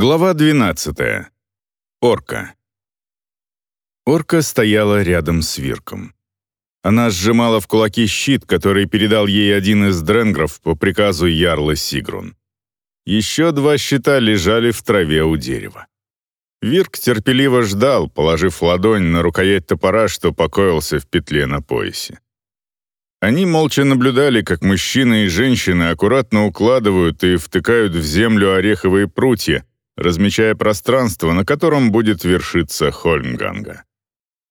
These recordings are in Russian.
Глава 12. Орка. Орка стояла рядом с Вирком. Она сжимала в кулаки щит, который передал ей один из дренгров по приказу Ярла Сигрун. Еще два щита лежали в траве у дерева. Вирк терпеливо ждал, положив ладонь на рукоять топора, что покоился в петле на поясе. Они молча наблюдали, как мужчины и женщины аккуратно укладывают и втыкают в землю ореховые прутья, размечая пространство, на котором будет вершиться Хольмганга.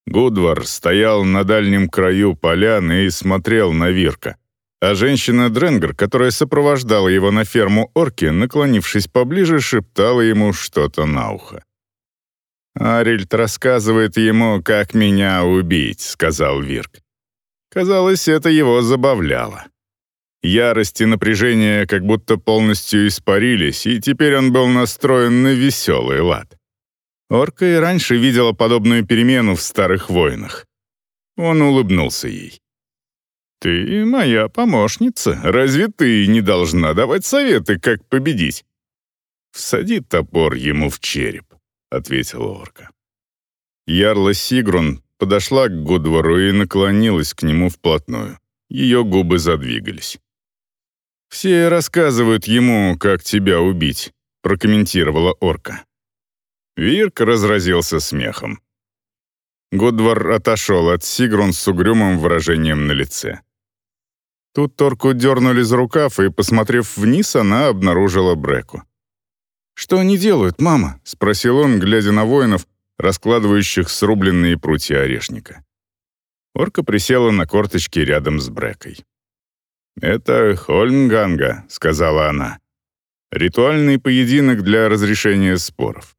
Гудвар стоял на дальнем краю поляны и смотрел на Вирка, а женщина Дренгер, которая сопровождала его на ферму орки, наклонившись поближе, шептала ему что-то на ухо. «Арильд рассказывает ему, как меня убить», — сказал Вирк. Казалось, это его забавляло. Ярость и напряжение как будто полностью испарились, и теперь он был настроен на веселый лад. Орка и раньше видела подобную перемену в старых войнах. Он улыбнулся ей. «Ты моя помощница. Разве ты не должна давать советы, как победить?» «Всади топор ему в череп», — ответила орка. Ярла Сигрун подошла к Гудвору и наклонилась к нему вплотную. Ее губы задвигались. «Все рассказывают ему, как тебя убить», — прокомментировала орка. Вирк разразился смехом. Гудвар отошел от Сигрун с угрюмым выражением на лице. Тут Торку дернули за рукав, и, посмотрев вниз, она обнаружила Бреку. «Что они делают, мама?» — спросил он, глядя на воинов, раскладывающих срубленные прутья орешника. Орка присела на корточки рядом с Брекой. «Это Хольмганга», — сказала она. «Ритуальный поединок для разрешения споров.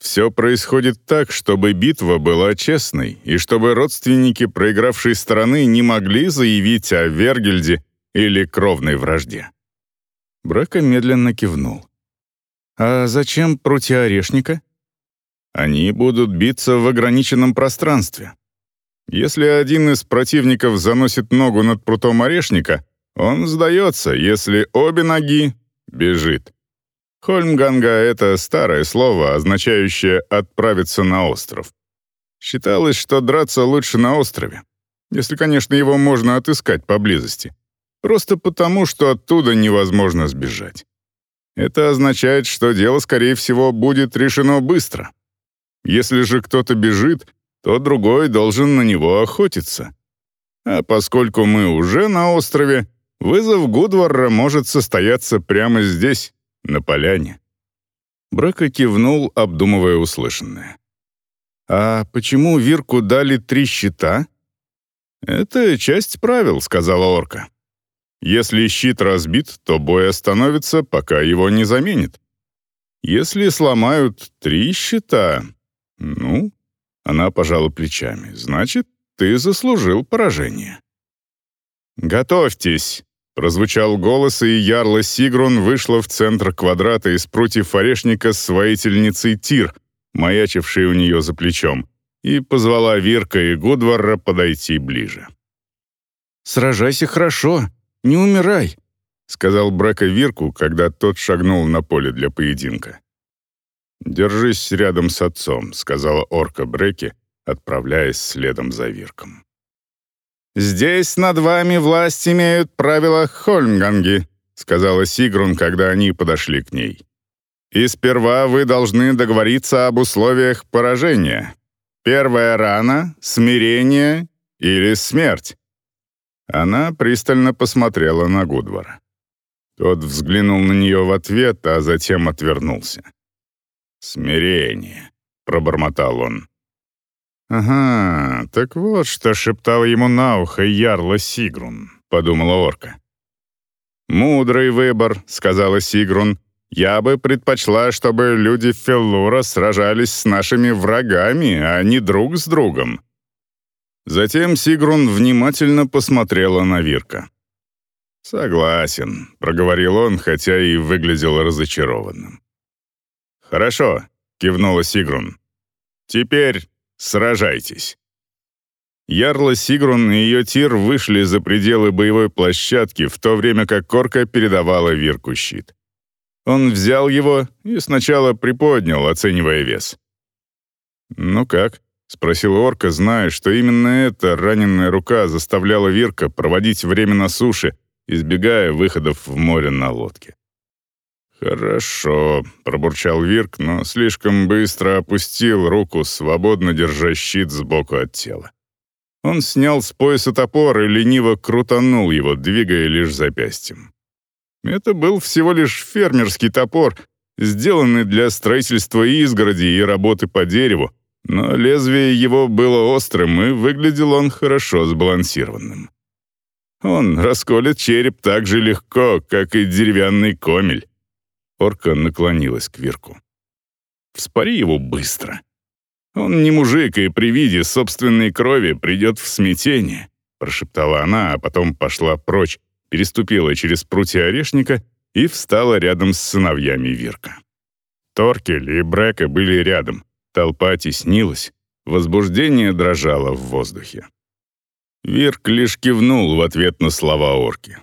Все происходит так, чтобы битва была честной, и чтобы родственники проигравшей стороны не могли заявить о Вергельде или кровной вражде». Брека медленно кивнул. «А зачем прутья орешника?» «Они будут биться в ограниченном пространстве. Если один из противников заносит ногу над прутом орешника, он сдается, если обе ноги — бежит. Хольмганга — это старое слово, означающее «отправиться на остров». Считалось, что драться лучше на острове, если, конечно, его можно отыскать поблизости. Просто потому, что оттуда невозможно сбежать. Это означает, что дело, скорее всего, будет решено быстро. Если же кто-то бежит, то другой должен на него охотиться. А поскольку мы уже на острове, Вызов Гудварра может состояться прямо здесь, на поляне». Брака кивнул, обдумывая услышанное. «А почему Вирку дали три щита?» «Это часть правил», — сказала орка. «Если щит разбит, то бой остановится, пока его не заменит. Если сломают три щита, ну...» Она пожала плечами. «Значит, ты заслужил поражение». «Готовьтесь!» — прозвучал голос, и ярла Сигрун вышла в центр квадрата из прутьев орешника с воительницей Тир, маячившей у нее за плечом, и позвала Вирка и Гудварра подойти ближе. «Сражайся хорошо, не умирай», — сказал Брека Вирку, когда тот шагнул на поле для поединка. «Держись рядом с отцом», — сказала орка Бреки, отправляясь следом за Вирком. «Здесь над вами власть имеют правила Хольмганги», сказала Сигрун, когда они подошли к ней. «И сперва вы должны договориться об условиях поражения. Первая рана, смирение или смерть». Она пристально посмотрела на Гудвара. Тот взглянул на нее в ответ, а затем отвернулся. «Смирение», — пробормотал он. «Ага, так вот, что шептал ему на ухо Ярла Сигрун», — подумала орка. «Мудрый выбор», — сказала Сигрун. «Я бы предпочла, чтобы люди Феллура сражались с нашими врагами, а не друг с другом». Затем Сигрун внимательно посмотрела на Вирка. «Согласен», — проговорил он, хотя и выглядел разочарованным. «Хорошо», — кивнула Сигрун. «Теперь Сражайтесь!» Ярла Сигрун и ее тир вышли за пределы боевой площадки, в то время как Корка передавала Вирку щит. Он взял его и сначала приподнял, оценивая вес. «Ну как?» — спросил орка, зная, что именно эта раненая рука заставляла Вирка проводить время на суше, избегая выходов в море на лодке. «Хорошо», — пробурчал Вирк, но слишком быстро опустил руку, свободно держа щит сбоку от тела. Он снял с пояса топор и лениво крутанул его, двигая лишь запястьем. Это был всего лишь фермерский топор, сделанный для строительства изгороди и работы по дереву, но лезвие его было острым, и выглядел он хорошо сбалансированным. Он расколет череп так же легко, как и деревянный комель. Орка наклонилась к Вирку. «Вспори его быстро. Он не мужик, и при виде собственной крови придет в смятение», прошептала она, а потом пошла прочь, переступила через прутья орешника и встала рядом с сыновьями Вирка. Торкель и Брека были рядом, толпа теснилась, возбуждение дрожало в воздухе. Вирк лишь кивнул в ответ на слова орки.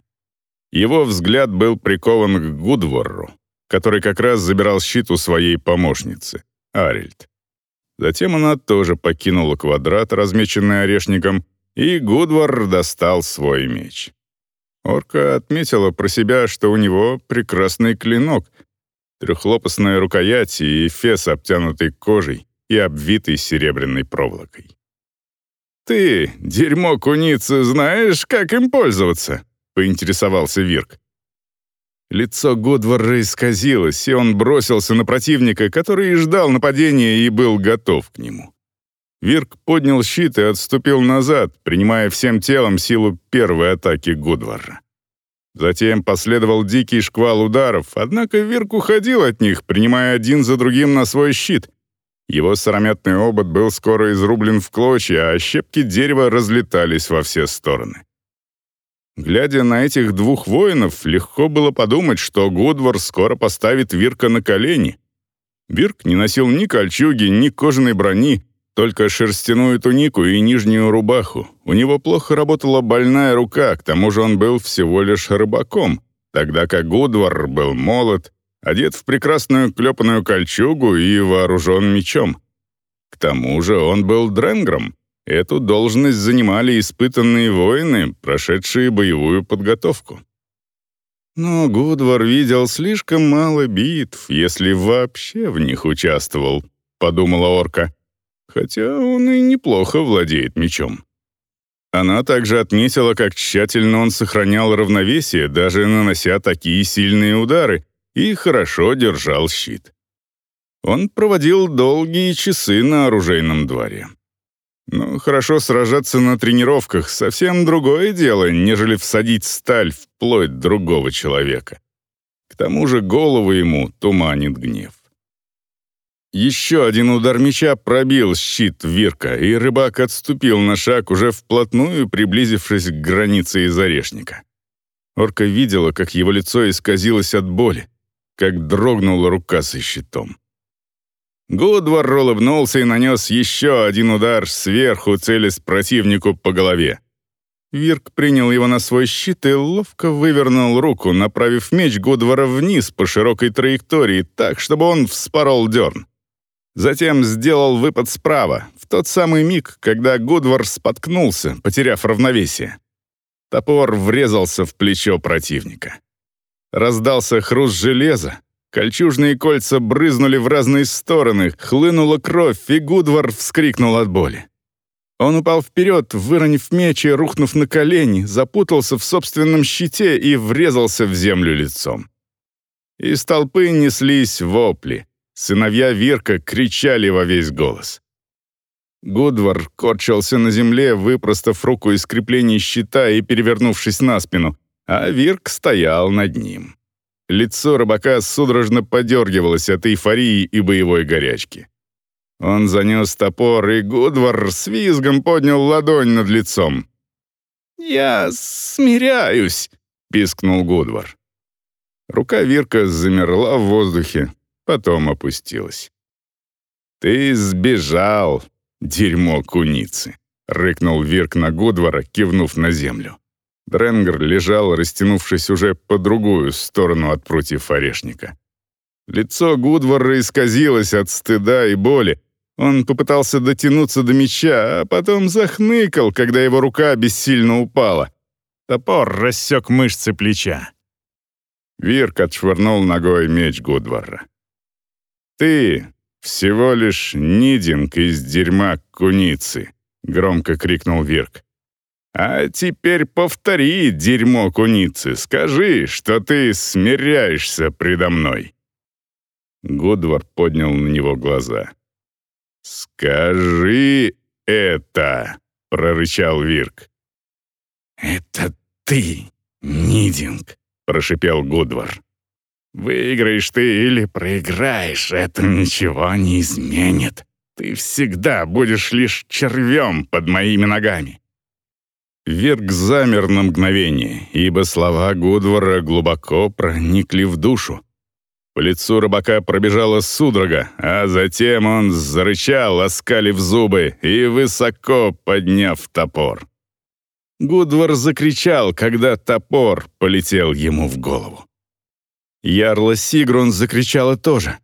Его взгляд был прикован к Гудворру, который как раз забирал щит у своей помощницы, Арильд. Затем она тоже покинула квадрат, размеченный орешником, и Гудвар достал свой меч. Орка отметила про себя, что у него прекрасный клинок, трехлопастная рукоять и фес, обтянутый кожей и обвитый серебряной проволокой. «Ты, дерьмо куницы, знаешь, как им пользоваться?» — поинтересовался Вирк. Лицо Годвара исказилось, и он бросился на противника, который и ждал нападения и был готов к нему. Вирк поднял щит и отступил назад, принимая всем телом силу первой атаки Гудвара. Затем последовал дикий шквал ударов, однако Вирк уходил от них, принимая один за другим на свой щит. Его сыромятный обод был скоро изрублен в клочья, а щепки дерева разлетались во все стороны. Глядя на этих двух воинов, легко было подумать, что Гудвар скоро поставит Вирка на колени. Вирк не носил ни кольчуги, ни кожаной брони, только шерстяную тунику и нижнюю рубаху. У него плохо работала больная рука, к тому же он был всего лишь рыбаком, тогда как Гудвар был молод, одет в прекрасную клепанную кольчугу и вооружен мечом. К тому же он был дренгром. Эту должность занимали испытанные воины, прошедшие боевую подготовку. Но Гудвар видел слишком мало битв, если вообще в них участвовал, подумала орка хотя он и неплохо владеет мечом. Она также отметила, как тщательно он сохранял равновесие, даже нанося такие сильные удары, и хорошо держал щит. Он проводил долгие часы на оружейном дворе. Но хорошо сражаться на тренировках — совсем другое дело, нежели всадить сталь в плоть другого человека. К тому же голову ему туманит гнев. Еще один удар меча пробил щит Вирка, и рыбак отступил на шаг, уже вплотную приблизившись к границе из орешника. Орка видела, как его лицо исказилось от боли, как дрогнула рука со щитом. Гудвар улыбнулся и нанес еще один удар сверху, целясь противнику по голове. Вирк принял его на свой щит и ловко вывернул руку, направив меч Гудвара вниз по широкой траектории, так, чтобы он вспорол дерн. Затем сделал выпад справа, в тот самый миг, когда Гудвар споткнулся, потеряв равновесие. Топор врезался в плечо противника. Раздался хруст железа, кольчужные кольца брызнули в разные стороны, хлынула кровь, и Гудвар вскрикнул от боли. Он упал вперед, выронив меч и рухнув на колени, запутался в собственном щите и врезался в землю лицом. Из толпы неслись вопли — Сыновья Вирка кричали во весь голос. Гудвар корчился на земле, выпростав руку из креплений щита и перевернувшись на спину, а Вирк стоял над ним. Лицо рыбака судорожно подергивалось от эйфории и боевой горячки. Он занес топор, и Гудвар с визгом поднял ладонь над лицом. «Я смиряюсь», — пискнул Гудвар. Рука Вирка замерла в воздухе, потом опустилась. «Ты сбежал, дерьмо куницы!» — рыкнул Вирк на Гудвара, кивнув на землю. Дренгер лежал, растянувшись уже по другую сторону от прутьев орешника. Лицо Гудвара исказилось от стыда и боли. Он попытался дотянуться до меча, а потом захныкал, когда его рука бессильно упала. Топор рассек мышцы плеча. Вирк отшвырнул ногой меч Гудвара. «Ты всего лишь нидинг из дерьма куницы», — громко крикнул Вирк. «А теперь повтори, дерьмо куницы, скажи, что ты смиряешься предо мной». Гудвар поднял на него глаза. «Скажи это!» — прорычал Вирк. «Это ты, Нидинг!» — прошипел Гудвар. «Выиграешь ты или проиграешь, это ничего не изменит. Ты всегда будешь лишь червем под моими ногами». Вирк замер на мгновение, ибо слова Гудвара глубоко проникли в душу. По лицу рыбака пробежала судорога, а затем он зарычал, оскалив зубы и высоко подняв топор. Гудвар закричал, когда топор полетел ему в голову. Ярла Сигрун закричала тоже.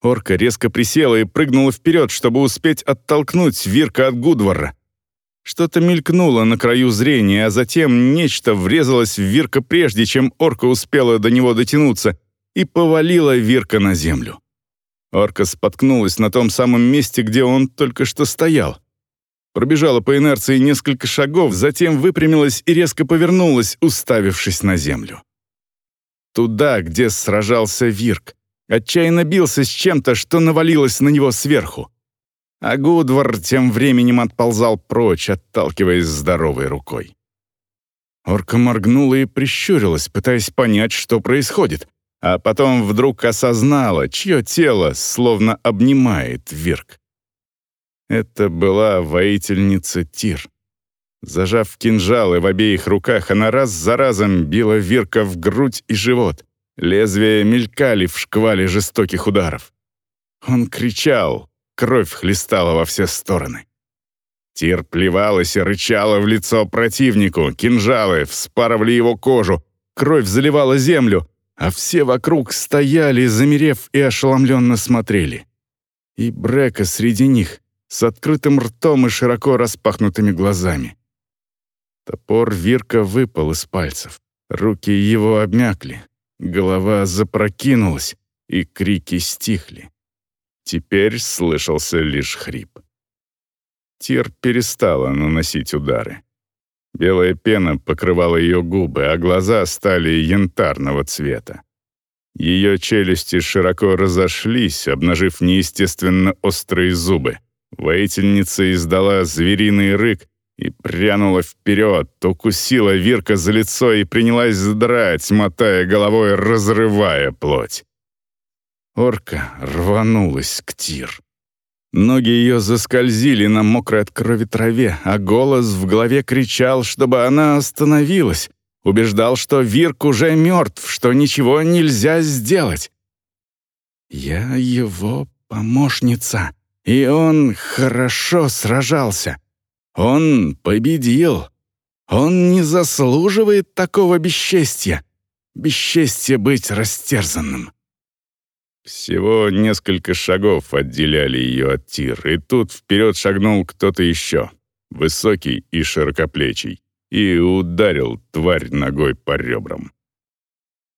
Орка резко присела и прыгнула вперед, чтобы успеть оттолкнуть Вирка от Гудвара. Что-то мелькнуло на краю зрения, а затем нечто врезалось в Вирка прежде, чем орка успела до него дотянуться, и повалила Вирка на землю. Орка споткнулась на том самом месте, где он только что стоял. Пробежала по инерции несколько шагов, затем выпрямилась и резко повернулась, уставившись на землю. Туда, где сражался Вирк, отчаянно бился с чем-то, что навалилось на него сверху. А Гудвар тем временем отползал прочь, отталкиваясь здоровой рукой. Орка моргнула и прищурилась, пытаясь понять, что происходит а потом вдруг осознала, чье тело словно обнимает Вирк. Это была воительница Тир. Зажав кинжалы в обеих руках, она раз за разом била Вирка в грудь и живот. Лезвия мелькали в шквале жестоких ударов. Он кричал, кровь хлестала во все стороны. Тир плевалась и рычала в лицо противнику, кинжалы вспарывали его кожу, кровь заливала землю, а все вокруг стояли, замерев и ошеломленно смотрели. И Брека среди них, с открытым ртом и широко распахнутыми глазами. Топор Вирка выпал из пальцев, руки его обмякли, голова запрокинулась, и крики стихли. Теперь слышался лишь хрип. Тир перестала наносить удары. Белая пена покрывала ее губы, а глаза стали янтарного цвета. Ее челюсти широко разошлись, обнажив неестественно острые зубы. Воительница издала звериный рык и прянула вперед, укусила Вирка за лицо и принялась драть, мотая головой, разрывая плоть. Орка рванулась к Тир. Ноги ее заскользили на мокрой от крови траве, а голос в голове кричал, чтобы она остановилась. Убеждал, что Вирк уже мертв, что ничего нельзя сделать. «Я его помощница, и он хорошо сражался. Он победил. Он не заслуживает такого бесчестья. Бесчестье быть растерзанным». Всего несколько шагов отделяли ее от Тир, и тут вперед шагнул кто-то еще, высокий и широкоплечий, и ударил тварь ногой по ребрам.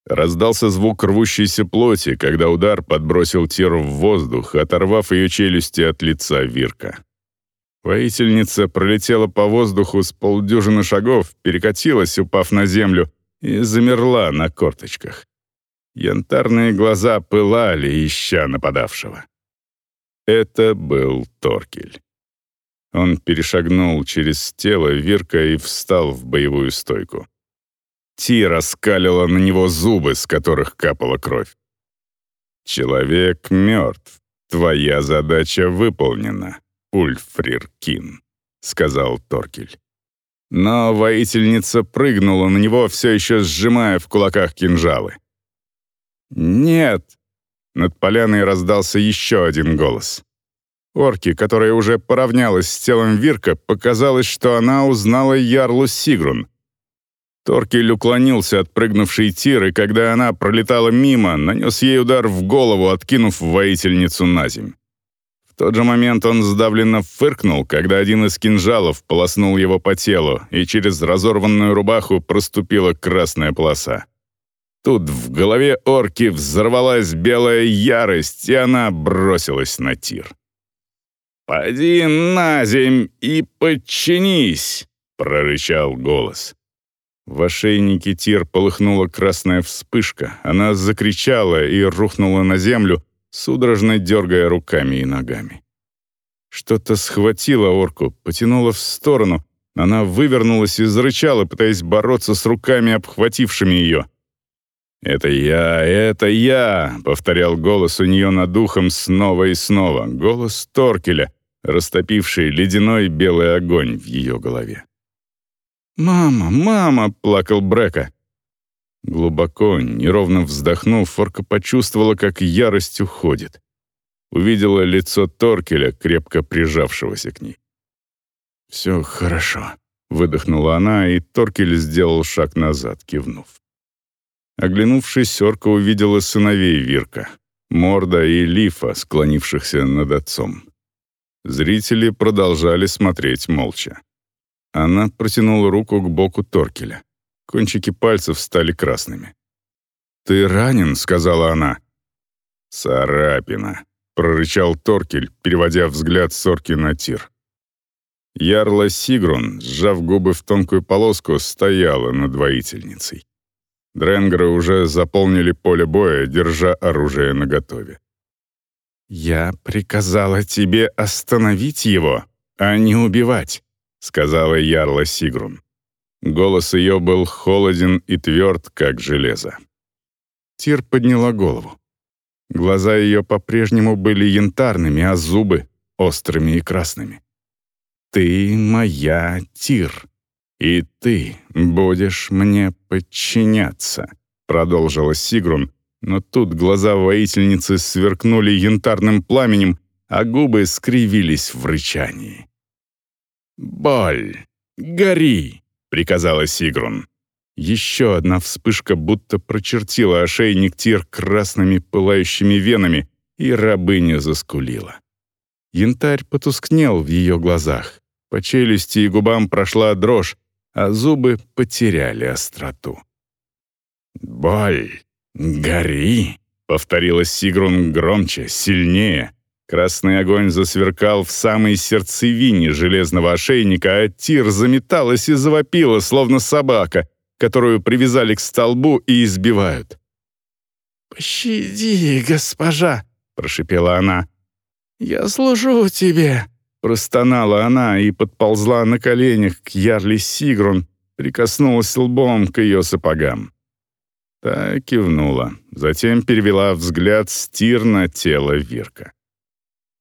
Раздался звук рвущейся плоти, когда удар подбросил Тиру в воздух, оторвав ее челюсти от лица Вирка. Воительница пролетела по воздуху с полдюжины шагов, перекатилась, упав на землю, и замерла на корточках. Янтарные глаза пылали, ища нападавшего. Это был Торкель. Он перешагнул через тело Вирка и встал в боевую стойку. Ти раскалила на него зубы, с которых капала кровь. «Человек мертв. Твоя задача выполнена, Ульфрир Кин», — сказал Торкель. Но воительница прыгнула на него, все еще сжимая в кулаках кинжалы. «Нет!» Над поляной раздался еще один голос. Орки, которая уже поравнялась с телом Вирка, показалось, что она узнала Ярлу Сигрун. Торкель уклонился от прыгнувшей Тиры, когда она пролетала мимо, нанес ей удар в голову, откинув воительницу на земь. В тот же момент он сдавленно фыркнул, когда один из кинжалов полоснул его по телу, и через разорванную рубаху проступила красная полоса. Тут в голове орки взорвалась белая ярость, и она бросилась на тир. «Поди на земь и подчинись!» — прорычал голос. В ошейнике тир полыхнула красная вспышка. Она закричала и рухнула на землю, судорожно дергая руками и ногами. Что-то схватило орку, потянуло в сторону. Она вывернулась и зарычала, пытаясь бороться с руками, обхватившими ее. «Это я, это я!» — повторял голос у нее над духом снова и снова. Голос Торкеля, растопивший ледяной белый огонь в ее голове. «Мама, мама!» — плакал Брека. Глубоко, неровно вздохнув, Форка почувствовала, как ярость уходит. Увидела лицо Торкеля, крепко прижавшегося к ней. «Все хорошо», — выдохнула она, и Торкель сделал шаг назад, кивнув. Оглянувшись, Орка увидела сыновей Вирка, Морда и Лифа, склонившихся над отцом. Зрители продолжали смотреть молча. Она протянула руку к боку Торкеля. Кончики пальцев стали красными. «Ты ранен?» — сказала она. «Царапина», — прорычал Торкель, переводя взгляд Сорки на тир. Ярла Сигрун, сжав губы в тонкую полоску, стояла над воительницей. Дренгеры уже заполнили поле боя, держа оружие наготове. «Я приказала тебе остановить его, а не убивать сказала Ярла Сигрун. Голос ее был холоден и тверд, как железо. Тир подняла голову. Глаза ее по-прежнему были янтарными, а зубы — острыми и красными. «Ты моя Тир, и ты будешь мне подчиняться», — продолжила Сигрун, но тут глаза воительницы сверкнули янтарным пламенем, а губы скривились в рычании. «Боль! Гори!» — приказала Сигрун. Еще одна вспышка будто прочертила ошейник Тир красными пылающими венами, и рабыня заскулила. Янтарь потускнел в ее глазах. По челюсти и губам прошла дрожь, а зубы потеряли остроту. «Боль! Гори!» — повторила Сигрун громче, сильнее, Красный огонь засверкал в самой сердцевине железного ошейника, а тир заметалась и завопила, словно собака, которую привязали к столбу и избивают. «Пощади, госпожа!» — прошепела она. «Я служу тебе!» — простонала она и подползла на коленях к Ярли Сигрун, прикоснулась лбом к ее сапогам. Та кивнула, затем перевела взгляд с тир на тело Вирка.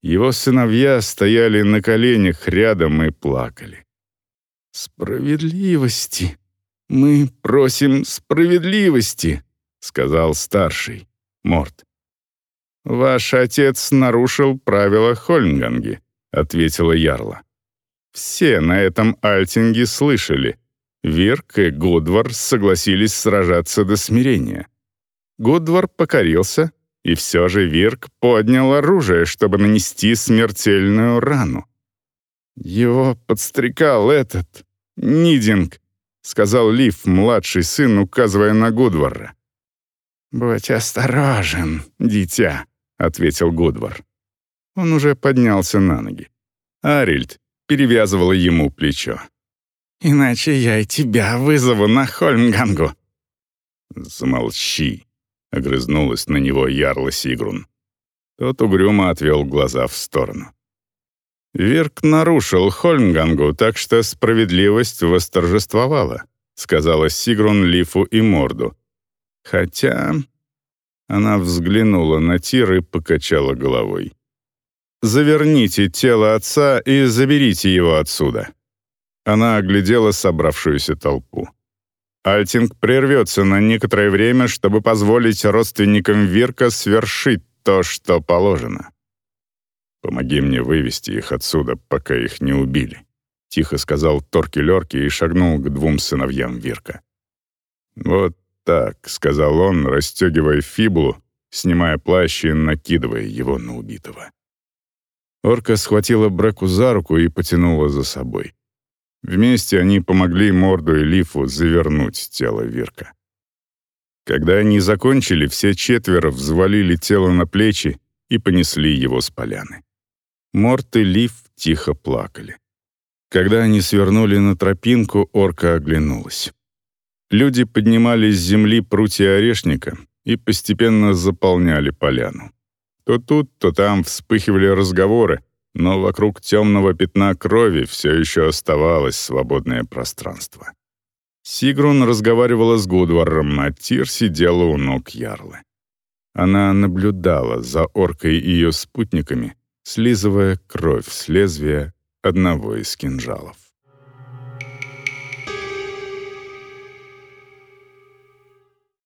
Его сыновья стояли на коленях рядом и плакали. «Справедливости! Мы просим справедливости!» — сказал старший, Морт. «Ваш отец нарушил правила Хольнганги», — ответила Ярла. «Все на этом альтинге слышали. Вирк и Гудвар согласились сражаться до смирения. Гудвар покорился, и все же Вирк поднял оружие, чтобы нанести смертельную рану. «Его подстрекал этот, Нидинг», — сказал Лив, младший сын, указывая на Гудвара. «Будь осторожен, дитя», — ответил Гудвар. Он уже поднялся на ноги. Арильд перевязывала ему плечо. «Иначе я и тебя вызову на Хольмгангу». «Замолчи», огрызнулась на него ярла Сигрун. Тот угрюмо отвел глаза в сторону. «Вирк нарушил Хольмгангу, так что справедливость восторжествовала», сказала Сигрун Лифу и Морду. «Хотя...» Она взглянула на Тир и покачала головой. «Заверните тело отца и заберите его отсюда». Она оглядела собравшуюся толпу. Альтинг прервется на некоторое время, чтобы позволить родственникам Вирка свершить то, что положено. «Помоги мне вывести их отсюда, пока их не убили», — тихо сказал Торки Лёрки и шагнул к двум сыновьям Вирка. «Вот так», — сказал он, расстегивая фибулу, снимая плащ и накидывая его на убитого. Орка схватила Бреку за руку и потянула за собой. Вместе они помогли Морду и Лифу завернуть тело Вирка. Когда они закончили, все четверо взвалили тело на плечи и понесли его с поляны. Морт и Лиф тихо плакали. Когда они свернули на тропинку, орка оглянулась. Люди поднимали с земли прутья орешника и постепенно заполняли поляну. То тут, то там вспыхивали разговоры, но вокруг темного пятна крови все еще оставалось свободное пространство. Сигрун разговаривала с Гудваром, а Тир сидела у ног Ярлы. Она наблюдала за оркой и ее спутниками, слизывая кровь с лезвия одного из кинжалов.